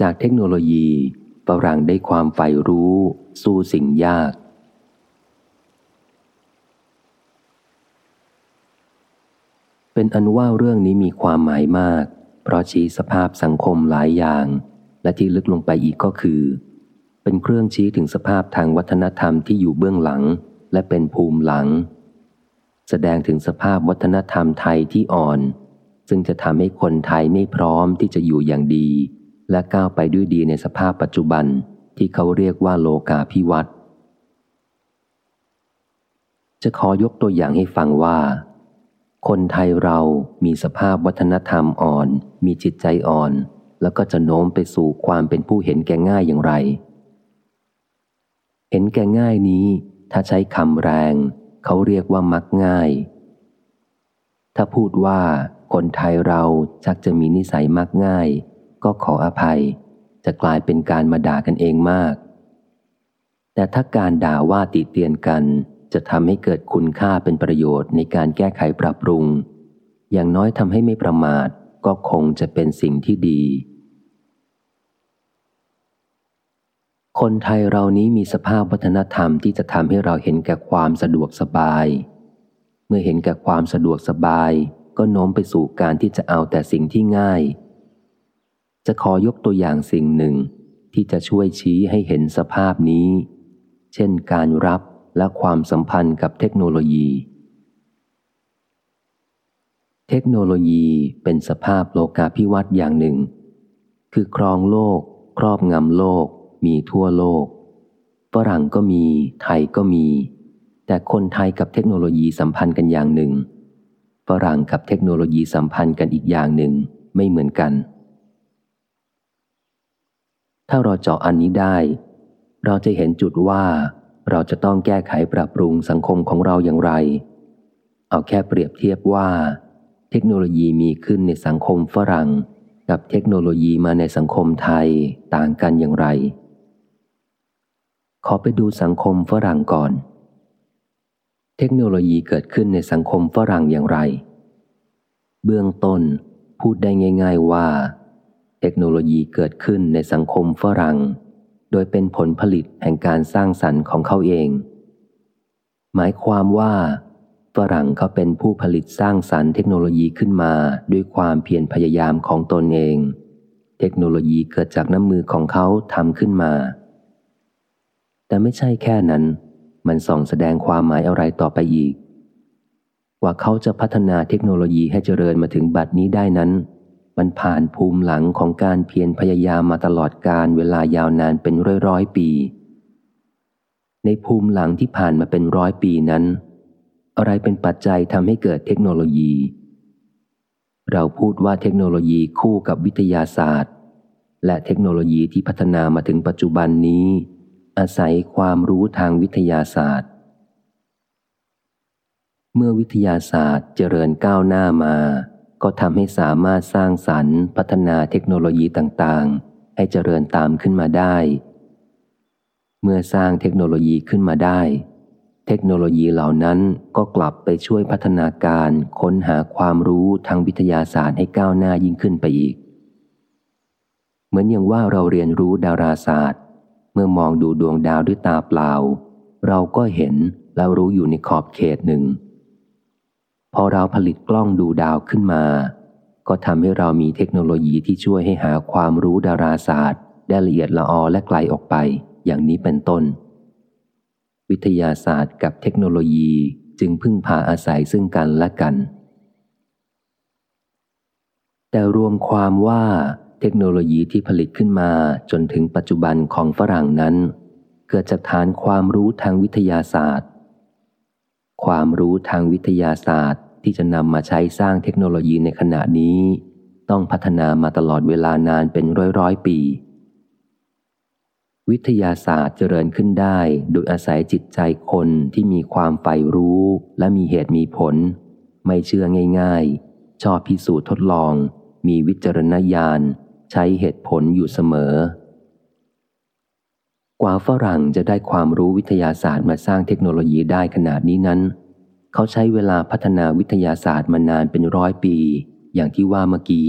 จากเทคโนโลยีฝรั่งได้ความใฝ่รู้ สู้สิ่งยาก เป็นอันว่าเรื่องนี้มีความหมายมาก เพราะชี้สภาพสังคมหลายอย่าง และที่ลึกลงไปอีกก็คือ เป็นเครื่องชี้ถึงสภาพทางวัฒนธรรมที่อยู่เบื้องหลัง และเป็นภูมิหลัง แสดงถึงสภาพวัฒนธรรมไทยที่อ่อน ซึ่งจะทำให้คนไทยไม่พร้อมที่จะอยู่อย่างดี และก้าวไปด้วยดีในสภาพปัจจุบันที่เขาเรียกว่าโลกาพิวัตจะขอยกตัวอย่างให้ฟังว่า คนไทยเรามีสภาพวัฒนธรรมอ่อน มีจิตใจอ่อน แล้วก็จะโน้มไปสู่ความเป็นผู้เห็นแก่ง่ายอย่างไร เห็นแก่ง่ายนี้ ถ้าใช้คำแรง เขาเรียกว่ามักง่าย ถ้าพูดว่าคนไทยเราชักจะมีนิสัยมักง่าย ก็ขออภัย จะกลายเป็นการมาด่ากันเองมาก แต่ถ้าการด่าว่าติเตียนกัน จะทำให้เกิดคุณค่าเป็นประโยชน์ในการแก้ไขปรับปรุง อย่างน้อยทำให้ไม่ประมาทก็คงจะเป็นสิ่งที่ดี คนไทยเรานี้มีสภาพวัฒนธรรมที่จะทำให้เราเห็นแก่ความสะดวกสบาย เมื่อเห็นแก่ความสะดวกสบาย ก็โน้มไปสู่การที่จะเอาแต่สิ่งที่ง่าย จะขอยกตัวอย่างสิ่งหนึ่งที่จะช่วยชี้ให้เห็นสภาพนี้ เช่นการรับและความสัมพันธ์กับเทคโนโลยี เทคโนโลยีเป็นสภาพโลกาภิวัตน์อย่างหนึ่ง คือครองโลก ครอบงำโลก มีทั่วโลก ฝรั่งก็มี ไทยก็มี แต่คนไทยกับเทคโนโลยีสัมพันธ์กันอย่างหนึ่ง ฝรั่งกับเทคโนโลยีสัมพันธ์กันอีกอย่างหนึ่งไม่เหมือนกัน ถ้าเราเจาะอันนี้ได้ เราจะเห็นจุดว่าเราจะต้องแก้ไขปรับปรุงสังคมของเราอย่างไร เอาแค่เปรียบเทียบว่า เทคโนโลยีมีขึ้นในสังคมฝรั่ง กับเทคโนโลยีมาในสังคมไทยต่างกันอย่างไร ขอไปดูสังคมฝรั่งก่อน เทคโนโลยีเกิดขึ้นในสังคมฝรั่งอย่างไร เบื้องต้นพูดได้ง่าย ๆว่า เทคโนโลยีเกิดขึ้นในสังคมฝรั่ง โดยเป็นผลผลิตแห่งการสร้างสรรค์ของเขาเอง หมายความว่า ฝรั่งเขาเป็นผู้ผลิตสร้างสรรค์เทคโนโลยีขึ้นมาด้วยความเพียรพยายามของตนเอง เทคโนโลยีเกิดจากน้ำมือของเขาทำขึ้นมา แต่ไม่ใช่แค่นั้น มันส่องแสดงความหมายอะไรต่อไปอีก ว่าเขาจะพัฒนาเทคโนโลยีให้เจริญมาถึงบัดนี้ได้นั้น มันผ่านภูมิหลังของการเพียรพยายามมาตลอดการเวลายาวนานเป็นร้อยร้อยปี ในภูมิหลังที่ผ่านมาเป็นร้อยปีนั้น อะไรเป็นปัจจัยทำให้เกิดเทคโนโลยี เราพูดว่าเทคโนโลยีคู่กับวิทยาศาสตร์ และเทคโนโลยีที่พัฒนามาถึงปัจจุบันนี้ อาศัยความรู้ทางวิทยาศาสตร์ เมื่อวิทยาศาสตร์เจริญก้าวหน้ามา ก็ทำให้สามารถสร้างสรรค์พัฒนาเทคโนโลยีต่างๆ ให้เจริญตามขึ้นมาได้ เมื่อสร้างเทคโนโลยีขึ้นมาได้ เทคโนโลยีเหล่านั้นก็กลับไปช่วยพัฒนาการค้นหาความรู้ทางวิทยาศาสตร์ให้ก้าวหน้ายิ่งขึ้นไปอีก เหมือนอย่างว่าเราเรียนรู้ดาราศาสตร์ เมื่อมองดูดวงดาวด้วยตาเปล่า เราก็เห็นแล้วรู้อยู่ในขอบเขตหนึ่ง อเราผลิตกล้องดูดาวขึ้นมา ก็ทำให้เรามีเทคโนโลยีที่ช่วยให้หาความรู้ดาราศาสตร์ ได้ละเอียดละออและไกลออกไป อย่างนี้เป็นต้น วิทยาศาสตร์กับเทคโนโลยีจึงพึ่งพาอาศัยซึ่งกันและกัน แต่รวมความว่าเทคโนโลยีที่ผลิตขึ้นมาจนถึงปัจจุบันของฝรั่งนั้น เกิดจากฐานความรู้ทางวิทยาศาสตร์ ความรู้ทางวิทยาศาสตร์ ที่จะนำมาใช้สร้างเทคโนโลยีในขณะนี้ ต้องพัฒนามาตลอดเวลานานเป็นร้อยร้อยปี วิทยาศาสตร์เจริญขึ้นได้ โดยอาศัยจิตใจคนที่มีความใฝ่รู้และมีเหตุมีผล ไม่เชื่อง่ายๆ ชอบพิสูจน์ทดลอง มีวิจารณญาณ ใช้เหตุผลอยู่เสมอ กว่าฝรั่งจะได้ความรู้วิทยาศาสตร์มาสร้างเทคโนโลยีได้ขนาดนี้นั้น เขาใช้เวลาพัฒนาวิทยาศาสตร์มานานเป็นร้อยปี อย่างที่ว่าเมื่อกี้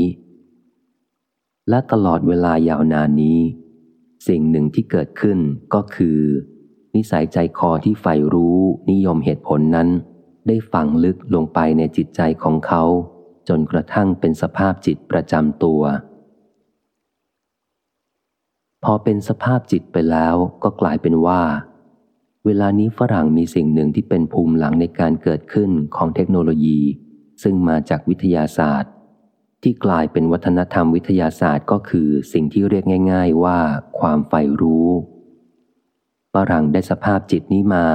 และตลอดเวลายาวนานนี้ สิ่งหนึ่งที่เกิดขึ้นก็คือ นิสัยใจคอที่ใฝ่รู้นิยมเหตุผลนั้น ได้ฝังลึกลงไปในจิตใจของเขา จนกระทั่งเป็นสภาพจิตประจำตัว พอเป็นสภาพจิตไปแล้วก็กลายเป็นว่า เวลานี้ฝรั่งมีสิ่งหนึ่งที่เป็นภูมิหลังในการเกิดขึ้นของเทคโนโลยี ซึ่งมาจากวิทยาศาสตร์ ที่กลายเป็นวัฒนธรรมวิทยาศาสตร์ก็คือสิ่งที่เรียกง่าย ๆ ว่า ความใฝ่รู้ฝรั่งได้สภาพจิตนี้มา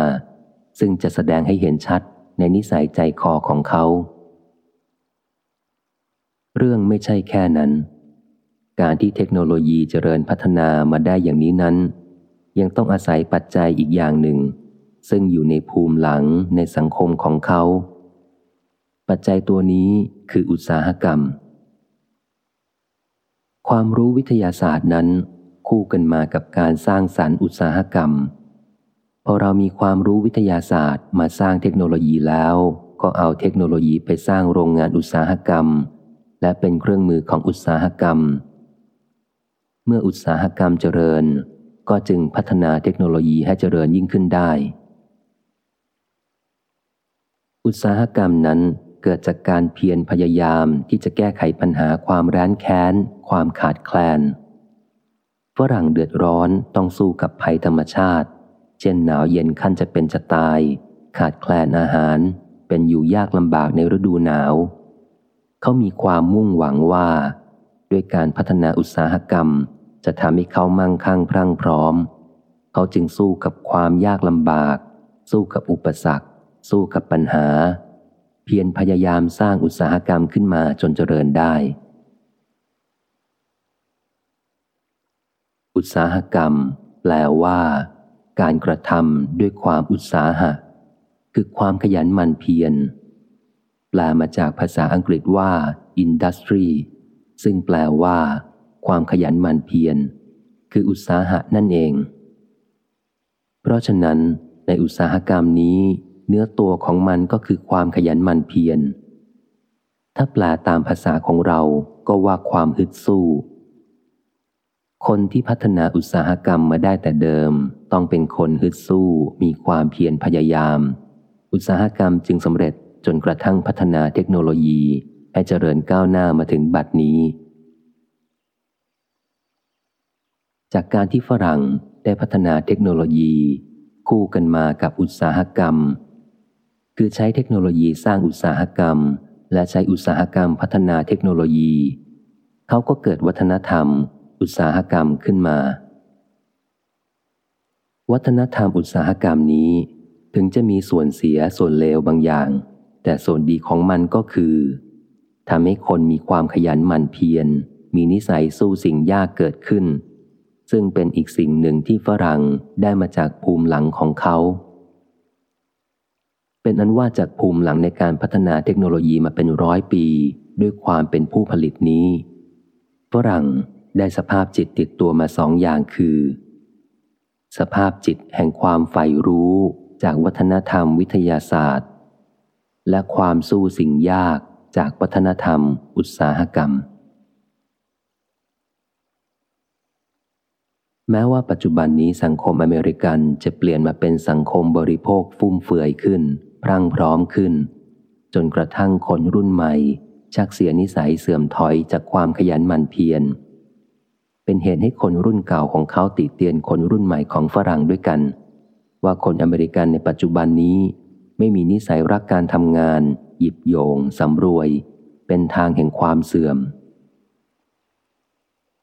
ซึ่งจะแสดงให้เห็นชัดในนิสัยใจคอของเขา เรื่องไม่ใช่แค่นั้น การที่เทคโนโลยีเจริญพัฒนามาได้อย่างนี้นั้น ยังต้องอาศัยปัจจัยอีกอย่างหนึ่ง ซึ่งอยู่ในภูมิหลังในสังคมของเขา ปัจจัยตัวนี้คืออุตสาหกรรม ความรู้วิทยาศาสตร์นั้น คู่กันมากับการสร้างสรรค์อุตสาหกรรม พอเรามีความรู้วิทยาศาสตร์มาสร้างเทคโนโลยีแล้ว ก็เอาเทคโนโลยีไปสร้างโรงงานอุตสาหกรรม และเป็นเครื่องมือของอุตสาหกรรมเมื่ออุตสาหกรรมเจริญ ก็จึงพัฒนาเทคโนโลยีให้เจริญยิ่งขึ้นได้ อุตสาหกรรมนั้นเกิดจากการเพียรพยายามที่จะแก้ไขปัญหาความร้นแค้น ความขาดแคลน ฝรั่งเดือดร้อนต้องสู้กับภัยธรรมชาติ เช่นหนาวเย็นขั้นจะเป็นจะตาย ขาดแคลนอาหาร เป็นอยู่ยากลำบากในฤดูหนาว เขามีความมุ่งหวังว่า ด้วยการพัฒนาอุตสาหกรรม จะทำให้เขามั่งคั่งพรั่งพร้อม เขาจึงสู้กับความยากลำบาก สู้กับอุปสรรค สู้กับปัญหา เพียรพยายามสร้างอุตสาหกรรมขึ้นมาจนเจริญได้ อุตสาหกรรม แปลว่า การกระทำด้วยความอุตสาหะ คือความขยันหมั่นเพียรแปลมาจากภาษาอังกฤษว่า industry ซึ่งแปลว่า ความขยันหมั่นเพียร คืออุตสาหะนั่นเอง เพราะฉะนั้นในอุตสาหกรรมนี้ เนื้อตัวของมันก็คือความขยันหมั่นเพียร ถ้าแปลตามภาษาของเราก็ว่าความฮึดสู้ คนที่พัฒนาอุตสาหกรรมมาได้แต่เดิม ต้องเป็นคนฮึดสู้ มีความเพียรพยายาม อุตสาหกรรมจึงสำเร็จจนกระทั่งพัฒนาเทคโนโลยีให้เจริญก้าวหน้ามาถึงบัดนี้ จากการที่ฝรั่งได้พัฒนาเทคโนโลยี คู่กันมากับอุตสาหกรรม คือใช้เทคโนโลยีสร้างอุตสาหกรรม และใช้อุตสาหกรรมพัฒนาเทคโนโลยี เขาก็เกิดวัฒนธรรม อุตสาหกรรมขึ้นมา วัฒนธรรมอุตสาหกรรมนี้ ถึงจะมีส่วนเสียส่วนเลวบางอย่าง แต่ส่วนดีของมันก็คือทำให้คนมีความขยันหมั่นเพียรมีนิสัยสู้สิ่งยากเกิดขึ้น ซึ่งเป็นอีกสิ่งหนึ่งที่ฝรั่งได้มาจากภูมิหลังของเขา เป็นอันว่าจากภูมิหลังในการพัฒนาเทคโนโลยีมาเป็นร้อยปี ด้วยความเป็นผู้ผลิตนี้ฝรั่งได้สภาพจิตติดตัวมาสองอย่างคือ สภาพจิตแห่งความใฝ่รู้จากวัฒนธรรมวิทยาศาสตร์ และความสู้สิ่งยากจากวัฒนธรรมอุตสาหกรรม แม้ว่าปัจจุบันนี้สังคมอเมริกันจะเปลี่ยนมาเป็นสังคมบริโภคฟุ่มเฟือยขึ้น พรั่งพร้อมขึ้น จนกระทั่งคนรุ่นใหม่ ชักเสียนิสัยเสื่อมถอยจากความขยันหมั่นเพียร เป็นเหตุให้คนรุ่นเก่าของเขาติเตียนคนรุ่นใหม่ของฝรั่งด้วยกัน ว่าคนอเมริกันในปัจจุบันนี้ ไม่มีนิสัยรักการทำงาน หยิบโยงสำรวย เป็นทางแห่งความเสื่อม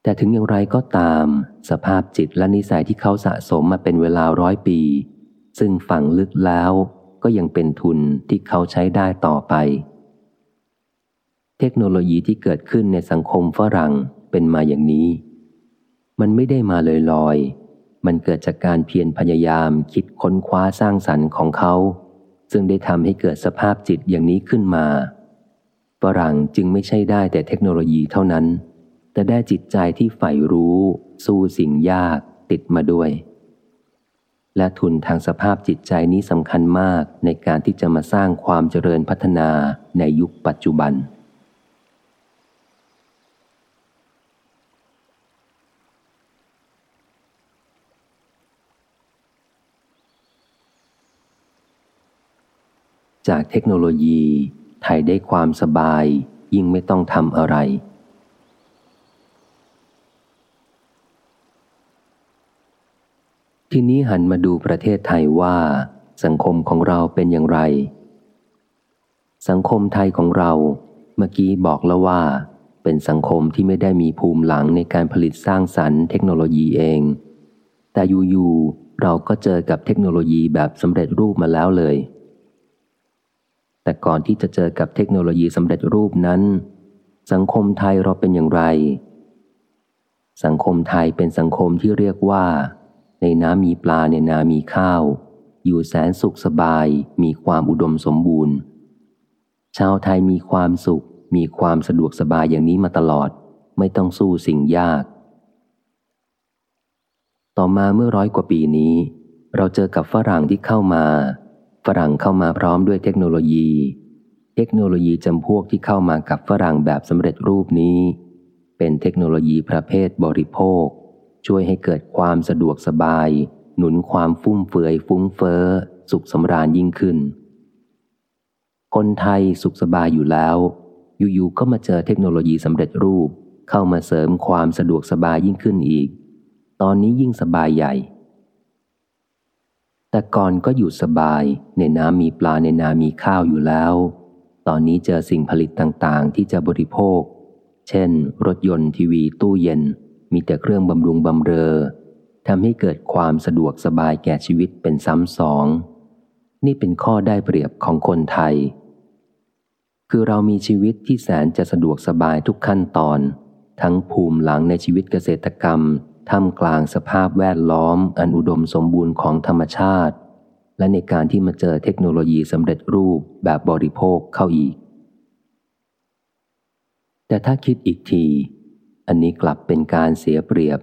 แต่ถึงอย่างไรก็ตาม สภาพจิตและนิสัยที่เขาสะสมมาเป็นเวลาร้อยปี ซึ่งฝังลึกแล้วก็ยังเป็นทุนที่เขาใช้ได้ต่อไป เทคโนโลยีที่เกิดขึ้นในสังคมฝรั่งเป็นมาอย่างนี้ มันไม่ได้มาเลยลอย มันเกิดจากการเพียรพยายามคิดค้นคว้าสร้างสรรค์ของเขา ซึ่งได้ทำให้เกิดสภาพจิตอย่างนี้ขึ้นมา ฝรั่งจึงไม่ใช่ได้แต่เทคโนโลยีเท่านั้น แต่ได้จิตใจที่ใฝ่รู้ สู้สิ่งยากติดมาด้วย และทุนทางสภาพจิตใจนี้สำคัญมากในการที่จะมาสร้างความเจริญพัฒนาในยุคปัจจุบัน จากเทคโนโลยีไทยได้ความสบายยิ่งไม่ต้องทำอะไร ทีนี้หันมาดูประเทศไทยว่า สังคมของเราเป็นอย่างไร สังคมไทยของเรา เมื่อกี้บอกแล้วว่า เป็นสังคมที่ไม่ได้มีภูมิหลังในการผลิตสร้างสรรค์เทคโนโลยีเอง แต่อยู่ๆเราก็เจอกับเทคโนโลยีแบบสำเร็จรูปมาแล้วเลย แต่ก่อนที่จะเจอกับเทคโนโลยีสำเร็จรูปนั้น สังคมไทยเราเป็นอย่างไร สังคมไทยเป็นสังคมที่เรียกว่า ในน้ำมีปลาในนามีข้าว อยู่แสนสุขสบายมีความอุดมสมบูรณ์ ชาวไทยมีความสุข มีความสะดวกสบายอย่างนี้มาตลอด ไม่ต้องสู้สิ่งยาก ต่อมาเมื่อร้อยกว่าปีนี้ เราเจอกับฝรั่งที่เข้ามา ฝรั่งเข้ามาพร้อมด้วยเทคโนโลยี เทคโนโลยีจำพวกที่เข้ามากับฝรั่งแบบสำเร็จรูปนี้ เป็นเทคโนโลยีประเภทบริโภค ช่วยให้เกิดความสะดวกสบาย หนุนความฟุ่มเฟือยฟุ้งเฟอ้อ สุขสำราญยิ่งขึ้น คนไทยสุขสบายอยู่แล้ว อยู่ๆก็มาเจอเทคโนโลยีสำเร็จรูป เข้ามาเสริมความสะดวกสบายยิ่งขึ้นอีก ตอนนี้ยิ่งสบายใหญ่ แต่ก่อนก็อยู่สบาย ในน้ำมีปลาในนามีข้าวอยู่แล้ว ตอนนี้เจอสิ่งผลิตต่างๆ ที่จะบริโภค เช่น รถยนต์ทีวีตู้เย็น มีแต่เครื่องบำรุงบำเรอทำให้เกิดความสะดวกสบายแก่ชีวิตเป็นซ้ำสอง นี่เป็นข้อได้เปรียบของคนไทย คือเรามีชีวิตที่แสนจะสะดวกสบายทุกขั้นตอน ทั้งภูมิหลังในชีวิตเกษตรกรรมท่ามกลางสภาพแวดล้อม อันอุดมสมบูรณ์ของธรรมชาติ และในการที่มาเจอเทคโนโลยีสำเร็จรูปแบบบริโภคเข้าอีก แต่ถ้าคิดอีกที อันนี้กลับเป็นการเสียเปรียบ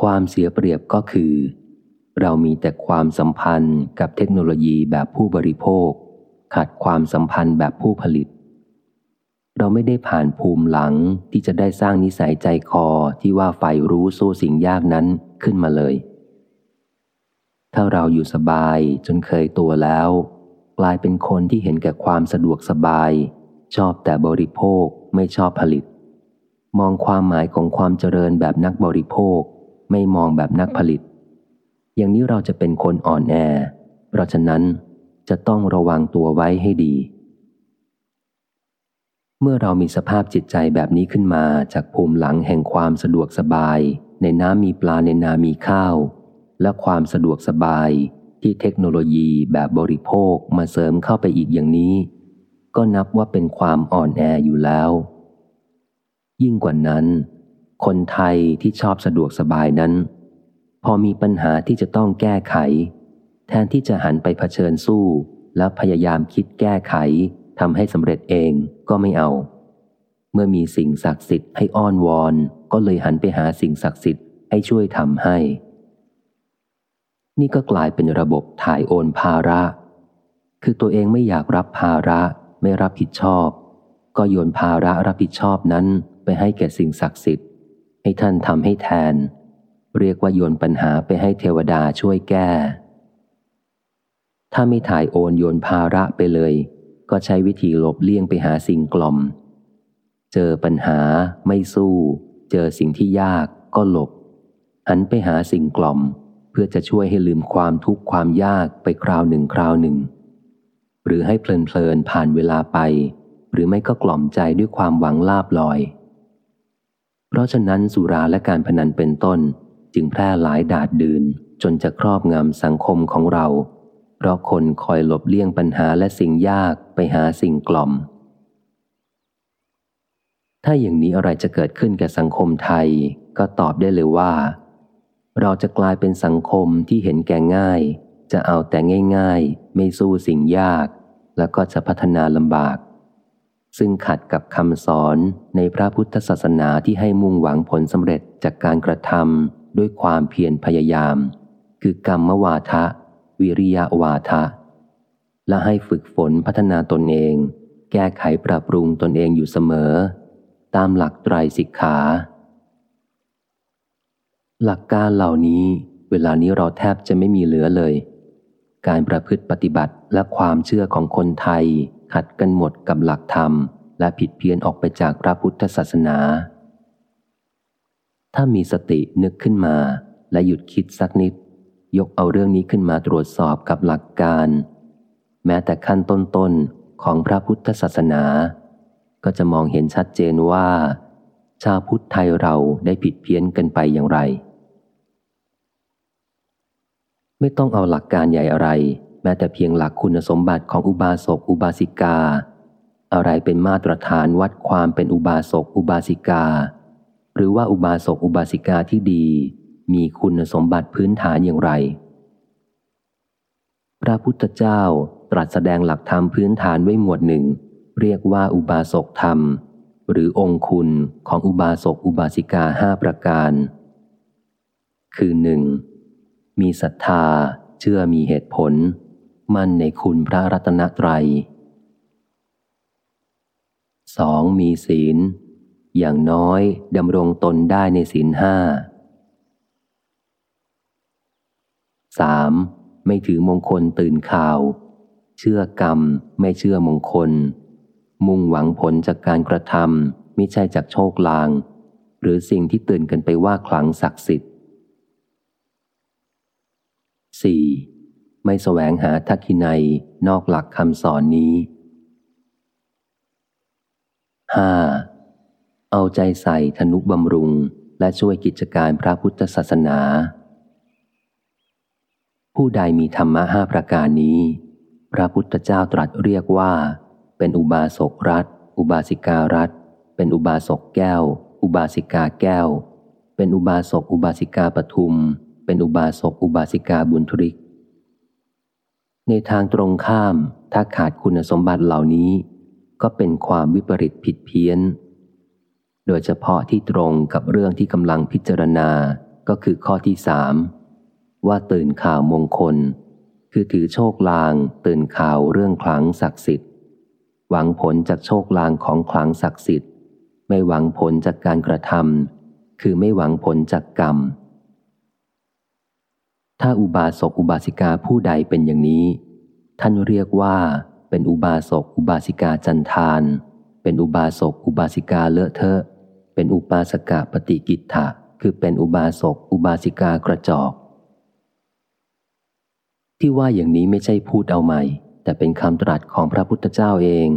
ความเสียเปรียบก็คือ เรามีแต่ความสัมพันธ์กับเทคโนโลยีแบบผู้บริโภค ขาดความสัมพันธ์แบบผู้ผลิต เราไม่ได้ผ่านภูมิหลังที่จะได้สร้างนิสัยใจคอที่ว่าใฝ่รู้สู้สิ่งยากนั้นขึ้นมาเลย ถ้าเราอยู่สบายจนเคยตัวแล้ว กลายเป็นคนที่เห็นแก่ความสะดวกสบาย ชอบแต่บริโภคไม่ชอบผลิต มองความหมายของความเจริญแบบนักบริโภค ไม่มองแบบนักผลิต อย่างนี้เราจะเป็นคนอ่อนแอ เพราะฉะนั้นจะต้องระวังตัวไว้ให้ดี เมื่อเรามีสภาพจิตใจแบบนี้ขึ้นมาจากภูมิหลังแห่งความสะดวกสบาย ในน้ำมีปลาในนามีข้าว และความสะดวกสบายที่เทคโนโลยีแบบบริโภคมาเสริมเข้าไปอีกอย่างนี้ ก็นับว่าเป็นความอ่อนแออยู่แล้ว ยิ่งกว่านั้น คนไทยที่ชอบสะดวกสบายนั้น พอมีปัญหาที่จะต้องแก้ไข แทนที่จะหันไปเผชิญสู้ และพยายามคิดแก้ไขทำให้สำเร็จเองก็ไม่เอา เมื่อมีสิ่งศักดิ์สิทธิ์ให้อ้อนวอน ก็เลยหันไปหาสิ่งศักดิ์สิทธิ์ให้ช่วยทำให้ นี่ก็กลายเป็นระบบถ่ายโอนภาระ คือตัวเองไม่อยากรับภาระไม่รับผิดชอบ ก็โยนภาระรับผิดชอบนั้น ไปให้แก่สิ่งศักดิ์สิทธิ์ ให้ท่านทำให้แทน เรียกว่าโยนปัญหาไปให้เทวดาช่วยแก้ ถ้าไม่ถ่ายโอนโยนภาระไปเลย ก็ใช้วิธีหลบเลี่ยงไปหาสิ่งกล่อม เจอปัญหาไม่สู้ เจอสิ่งที่ยากก็หลบ หันไปหาสิ่งกล่อม เพื่อจะช่วยให้ลืมความทุกข์ความยากไปคราวหนึ่งคราวหนึ่ง หรือให้เพลินเพลินผ่านเวลาไป หรือไม่ก็กล่อมใจด้วยความหวังลาบลอย เพราะฉะนั้นสุราและการพนันเป็นต้น จึงแพร่หลายดาดดืนจนจะครอบงำสังคมของเรา เพราะคนคอยหลบเลี่ยงปัญหาและสิ่งยากไปหาสิ่งกล่อม ถ้าอย่างนี้อะไรจะเกิดขึ้นกับสังคมไทย ก็ตอบได้เลยว่า เราจะกลายเป็นสังคมที่เห็นแก่ง่าย จะเอาแต่ง่าย ๆ ไม่สู้สิ่งยาก แล้วก็จะพัฒนาลำบาก ซึ่งขัดกับคำสอนในพระพุทธศาสนาที่ให้มุ่งหวังผลสำเร็จจากการกระทำด้วยความเพียรพยายาม คือกรรมวาทะ วิริยะวาทะ และให้ฝึกฝนพัฒนาตนเอง แก้ไขปรับปรุงตนเองอยู่เสมอ ตามหลักไตรสิกขา หลักการเหล่านี้เวลานี้เราแทบจะไม่มีเหลือเลย การประพฤติปฏิบัติและความเชื่อของคนไทย ขัดกันหมดกับหลักธรรม และผิดเพี้ยนออกไปจากพระพุทธศาสนา ถ้ามีสตินึกขึ้นมาและหยุดคิดสักนิด ยกเอาเรื่องนี้ขึ้นมาตรวจสอบกับหลักการ แม้แต่ขั้นต้นๆของพระพุทธศาสนา ก็จะมองเห็นชัดเจนว่า ชาวพุทธไทยเราได้ผิดเพี้ยนกันไปอย่างไร ไม่ต้องเอาหลักการใหญ่อะไร ม้แต่เพียงหลักคุณสมบัติของอุบาสกอุบาสิกา อะไรเป็นมาตรฐานวัดความเป็นอุบาสกอุบาสิกา หรือว่าอุบาสกอุบาสิกาที่ดี มีคุณสมบัติพื้นฐานอย่างไร พระพุทธเจ้าตรัสแสดงหลักธรรมพื้นฐานไว้หมวดหนึ่ง เรียกว่าอุบาสกธรรม หรือองคุณของอุบาสกอุบาสิกาห้าประการ คือหนึ่งมีศรัทธา เชื่อมีเหตุผล มั่นในคุณพระรัตนตรัย 2. มีศีล อย่างน้อยดำรงตนได้ในศีลห้า 3. ไม่ถือมงคลตื่นข่าว เชื่อกรรมไม่เชื่อมงคล มุ่งหวังผลจากการกระทำไม่ใช่จากโชคลาง หรือสิ่งที่ตื่นกันไปว่าคลังศักดิ์สิทธิ์ 4. ไม่แสวงหาทักขินัยนอกหลักคำสอนนี้ 5. เอาใจใส่ธนุบำรุงและช่วยกิจการพระพุทธศาสนา ผู้ใดมีธรรมะห้าประการนี้ พระพุทธเจ้าตรัสเรียกว่า เป็นอุบาสกรัฐ อุบาสิการัฐ เป็นอุบาสกแก้ว อุบาสิกาแก้ว เป็นอุบาสกอุบาสิกาปทุม เป็นอุบาสกอุบาสิกาบุญทริก ในทางตรงข้าม ถ้าขาดคุณสมบัติเหล่านี้ ก็เป็นความวิปริตผิดเพี้ยน โดยเฉพาะที่ตรงกับเรื่องที่กำลังพิจารณาก็คือข้อที่สามว่าตื่นข่าวมงคล คือถือโชคลาง ตื่นข่าวเรื่องคลังศักดิ์สิทธิ์ หวังผลจากโชคลางของคลังศักดิ์สิทธิ์ ไม่หวังผลจากการกระทำคือไม่หวังผลจากกรรม ถ้าอุบาสกอุบาสิกาผู้ใดเป็นอย่างนี้ ท่านเรียกว่า เป็นอุบาสกอุบาสิกาจันทาน เป็นอุบาสกอุบาสิกาเลอะเทอะ เป็นอุบาสกาปฏิกิตถะคือเป็นอุบาสกอุบาสิกากระจอก ที่ว่าอย่างนี้ไม่ใช่พูดเอาใหม่ แต่เป็นคำตรัสของพระพุทธเจ้าเอง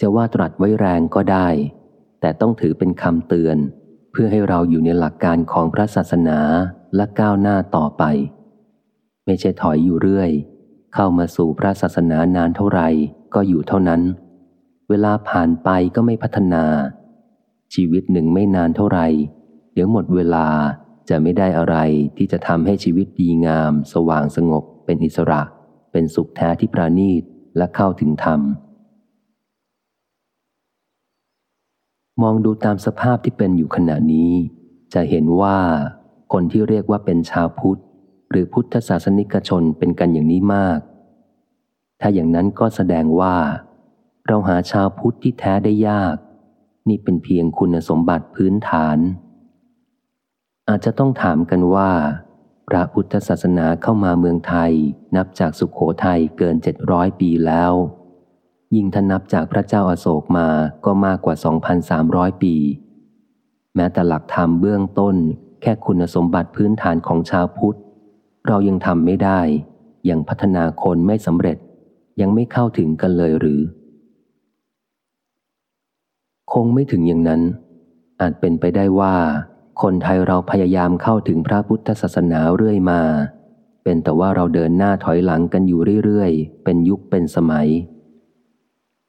จะว่าตรัสไว้แรงก็ได้ แต่ต้องถือเป็นคำเตือน เพื่อให้เราอยู่ในหลักการของพระศาสนา และก้าวหน้าต่อไป ไม่ใช่ถอยอยู่เรื่อย เข้ามาสู่พระศาสนานานเท่าไหร่ก็อยู่เท่านั้น เวลาผ่านไปก็ไม่พัฒนา ชีวิตหนึ่งไม่นานเท่าไหร่เดี๋ยวหมดเวลาจะไม่ได้อะไรที่จะทำให้ชีวิตดีงาม สว่างสงบ เป็นอิสระ เป็นสุขแท้ที่ปราณีตและเข้าถึงธรรม มองดูตามสภาพที่เป็นอยู่ขณะนี้ จะเห็นว่า คนที่เรียกว่าเป็นชาวพุทธ หรือพุทธศาสนิกชนเป็นกันอย่างนี้มาก ถ้าอย่างนั้นก็แสดงว่า เราหาชาวพุทธที่แท้ได้ยาก นี่เป็นเพียงคุณสมบัติพื้นฐาน อาจจะต้องถามกันว่า พระพุทธศาสนาเข้ามาเมืองไทย นับจากสุขโขทัยเกินเจ็ดร้อยปีแล้ว ยิ่งถ้านับจากพระเจ้าอาโศกมาก็มากกว่า 2,300 ปี แม้แต่หลักธรรมเบื้องต้น แค่คุณสมบัติพื้นฐานของชาวพุทธ เรายังทำไม่ได้ ยังพัฒนาคนไม่สำเร็จ ยังไม่เข้าถึงกันเลยหรือ คงไม่ถึงอย่างนั้น อาจเป็นไปได้ว่า คนไทยเราพยายามเข้าถึงพระพุทธศาสนาเรื่อยมา เป็นแต่ว่าเราเดินหน้าถอยหลังกันอยู่เรื่อยๆ เป็นยุคเป็นสมัย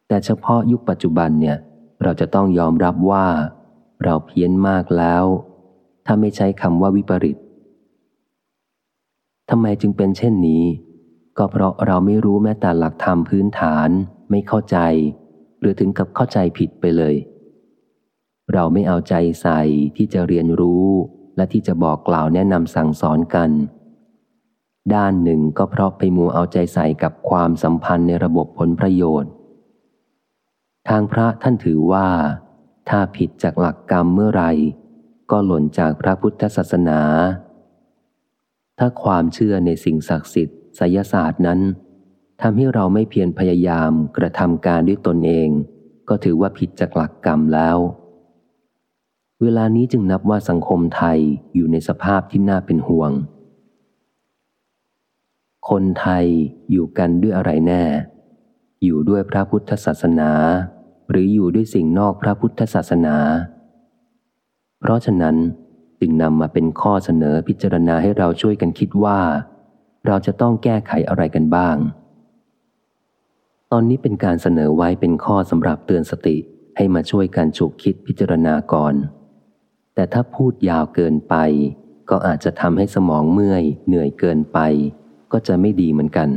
แต่เฉพาะยุคปัจจุบันเนี่ย เราจะต้องยอมรับว่า เราเพี้ยนมากแล้ว ถ้าไม่ใช้คำว่าวิปริตทำไมจึงเป็นเช่นนี้ ก็เพราะเราไม่รู้แม้แต่หลักธรรมพื้นฐานไม่เข้าใจ หรือถึงกับเข้าใจผิดไปเลย เราไม่เอาใจใส่ที่จะเรียนรู้และที่จะบอกกล่าวแนะนำสั่งสอนกัน ด้านหนึ่งก็เพราะไปมัวเอาใจใส่กับความสัมพันธ์ในระบบผลประโยชน์ ทางพระท่านถือว่า ถ้าผิดจากหลักกรรมเมื่อไร ก็หล่นจากพระพุทธศาสนา ถ้าความเชื่อในสิ่งศักดิ์สิทธิ์ไสยศาสตร์นั้นทำให้เราไม่เพียรพยายามกระทำการด้วยตนเอง ก็ถือว่าผิดจากหลักกรรมแล้ว เวลานี้จึงนับว่าสังคมไทยอยู่ในสภาพที่น่าเป็นห่วง คนไทยอยู่กันด้วยอะไรแน่ อยู่ด้วยพระพุทธศาสนา หรืออยู่ด้วยสิ่งนอกพระพุทธศาสนา เพราะฉะนั้นจึงนำมาเป็นข้อเสนอพิจารณาให้เราช่วยกันคิดว่า เราจะต้องแก้ไขอะไรกันบ้าง ตอนนี้เป็นการเสนอไว้เป็นข้อสำหรับเตือนสติให้มาช่วยกันฉุกคิดพิจารณาก่อน แต่ถ้าพูดยาวเกินไป ก็อาจจะทำให้สมองเมื่อยเหนื่อยเกินไป ก็จะไม่ดีเหมือนกัน